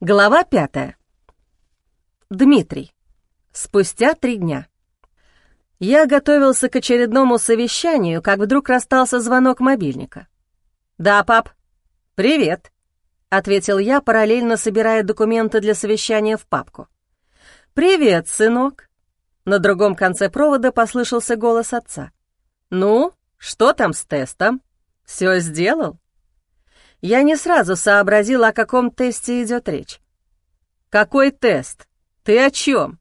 Глава пятая. Дмитрий. Спустя три дня. Я готовился к очередному совещанию, как вдруг расстался звонок мобильника. «Да, пап. Привет», — ответил я, параллельно собирая документы для совещания в папку. «Привет, сынок». На другом конце провода послышался голос отца. «Ну, что там с тестом? Все сделал?» Я не сразу сообразил, о каком тесте идет речь. «Какой тест? Ты о чем?»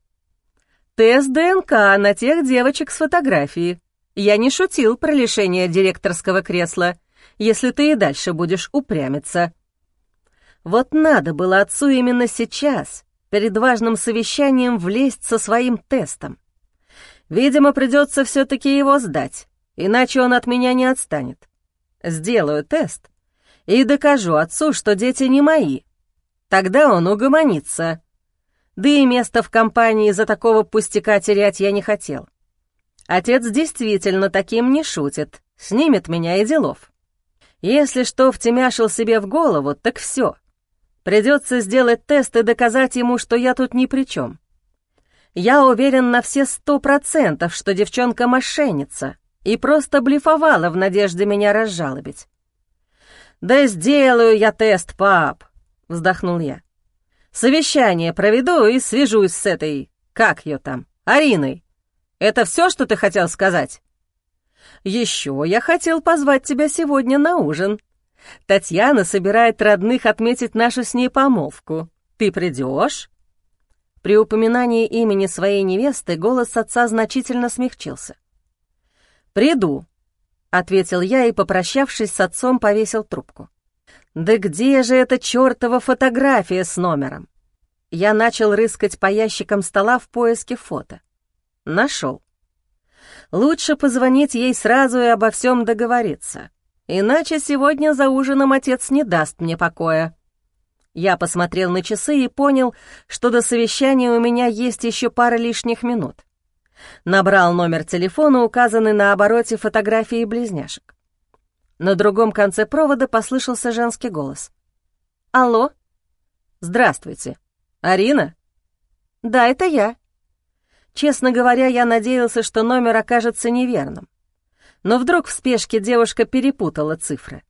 «Тест ДНК на тех девочек с фотографии. Я не шутил про лишение директорского кресла, если ты и дальше будешь упрямиться». Вот надо было отцу именно сейчас, перед важным совещанием, влезть со своим тестом. Видимо, придется все-таки его сдать, иначе он от меня не отстанет. Сделаю тест — и докажу отцу, что дети не мои. Тогда он угомонится. Да и место в компании за такого пустяка терять я не хотел. Отец действительно таким не шутит, снимет меня и делов. Если что втемяшил себе в голову, так все. Придется сделать тест и доказать ему, что я тут ни при чем. Я уверен на все сто процентов, что девчонка мошенница и просто блефовала в надежде меня разжалобить. «Да сделаю я тест, пап», — вздохнул я. «Совещание проведу и свяжусь с этой, как ее там, Ариной. Это все, что ты хотел сказать?» «Еще я хотел позвать тебя сегодня на ужин. Татьяна собирает родных отметить нашу с ней помолвку. Ты придешь?» При упоминании имени своей невесты голос отца значительно смягчился. «Приду», — ответил я и, попрощавшись с отцом, повесил трубку. «Да где же эта чертова фотография с номером?» Я начал рыскать по ящикам стола в поиске фото. Нашел. Лучше позвонить ей сразу и обо всем договориться. Иначе сегодня за ужином отец не даст мне покоя. Я посмотрел на часы и понял, что до совещания у меня есть еще пара лишних минут. Набрал номер телефона, указанный на обороте фотографии близняшек. На другом конце провода послышался женский голос. «Алло?» «Здравствуйте. Арина?» «Да, это я». Честно говоря, я надеялся, что номер окажется неверным. Но вдруг в спешке девушка перепутала цифры.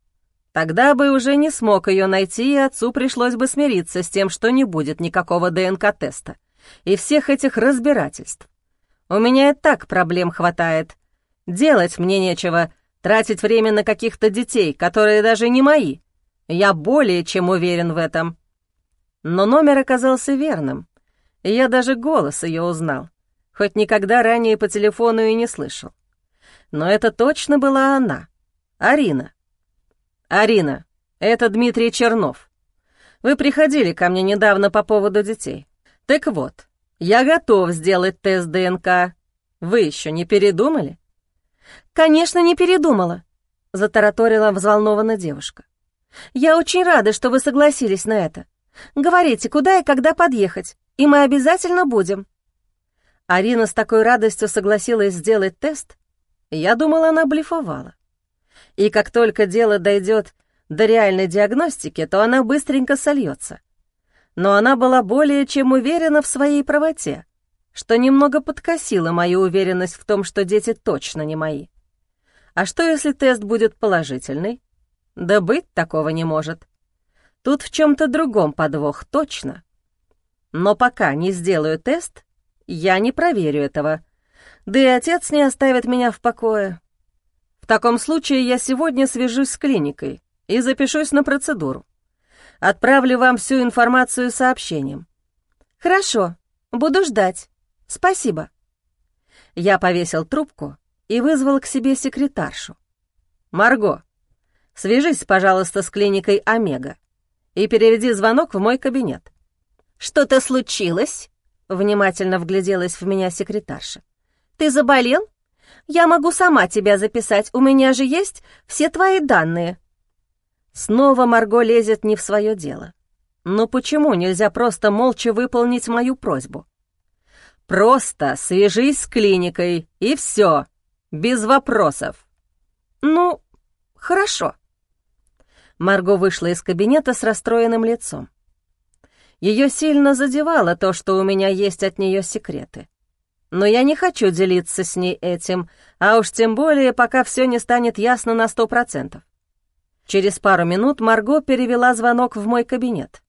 Тогда бы уже не смог ее найти, и отцу пришлось бы смириться с тем, что не будет никакого ДНК-теста и всех этих разбирательств. У меня и так проблем хватает. Делать мне нечего, тратить время на каких-то детей, которые даже не мои. Я более чем уверен в этом. Но номер оказался верным, я даже голос ее узнал, хоть никогда ранее по телефону и не слышал. Но это точно была она, Арина. Арина, это Дмитрий Чернов. Вы приходили ко мне недавно по поводу детей. Так вот, я готов сделать тест ДНК. Вы еще не передумали?» «Конечно, не передумала», — затараторила взволнованно девушка. «Я очень рада, что вы согласились на это. Говорите, куда и когда подъехать, и мы обязательно будем». Арина с такой радостью согласилась сделать тест. Я думала, она блефовала. И как только дело дойдет до реальной диагностики, то она быстренько сольется но она была более чем уверена в своей правоте, что немного подкосило мою уверенность в том, что дети точно не мои. А что, если тест будет положительный? Да быть такого не может. Тут в чем-то другом подвох, точно. Но пока не сделаю тест, я не проверю этого. Да и отец не оставит меня в покое. В таком случае я сегодня свяжусь с клиникой и запишусь на процедуру. Отправлю вам всю информацию сообщением». «Хорошо, буду ждать. Спасибо». Я повесил трубку и вызвал к себе секретаршу. «Марго, свяжись, пожалуйста, с клиникой «Омега» и переведи звонок в мой кабинет». «Что-то случилось?» — внимательно вгляделась в меня секретарша. «Ты заболел? Я могу сама тебя записать, у меня же есть все твои данные». Снова Марго лезет не в свое дело. Но почему нельзя просто молча выполнить мою просьбу? Просто свяжись с клиникой, и все, без вопросов. Ну, хорошо. Марго вышла из кабинета с расстроенным лицом. Ее сильно задевало то, что у меня есть от нее секреты. Но я не хочу делиться с ней этим, а уж тем более, пока все не станет ясно на сто процентов. Через пару минут Марго перевела звонок в мой кабинет.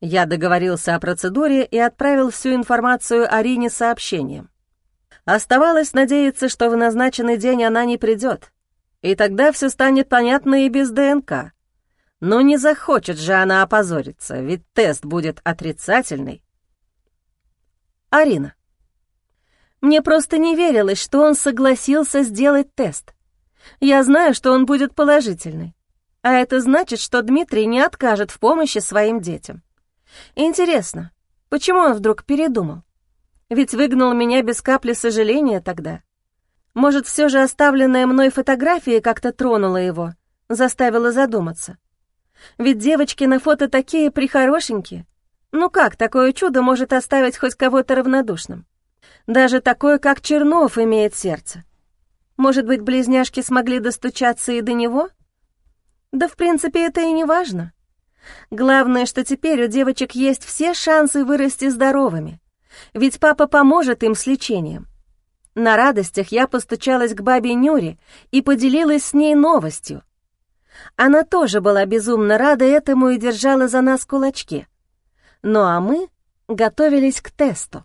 Я договорился о процедуре и отправил всю информацию Арине сообщением. Оставалось надеяться, что в назначенный день она не придет, и тогда все станет понятно и без ДНК. Но не захочет же она опозориться, ведь тест будет отрицательный. Арина. Мне просто не верилось, что он согласился сделать тест. Я знаю, что он будет положительный. А это значит, что Дмитрий не откажет в помощи своим детям. Интересно, почему он вдруг передумал? Ведь выгнал меня без капли сожаления тогда. Может, все же оставленная мной фотография как-то тронула его, заставила задуматься. Ведь девочки на фото такие прихорошенькие. Ну как такое чудо может оставить хоть кого-то равнодушным? Даже такое, как Чернов, имеет сердце. Может быть, близняшки смогли достучаться и до него? Да, в принципе, это и не важно. Главное, что теперь у девочек есть все шансы вырасти здоровыми, ведь папа поможет им с лечением. На радостях я постучалась к бабе Нюре и поделилась с ней новостью. Она тоже была безумно рада этому и держала за нас кулачки. Ну а мы готовились к тесту.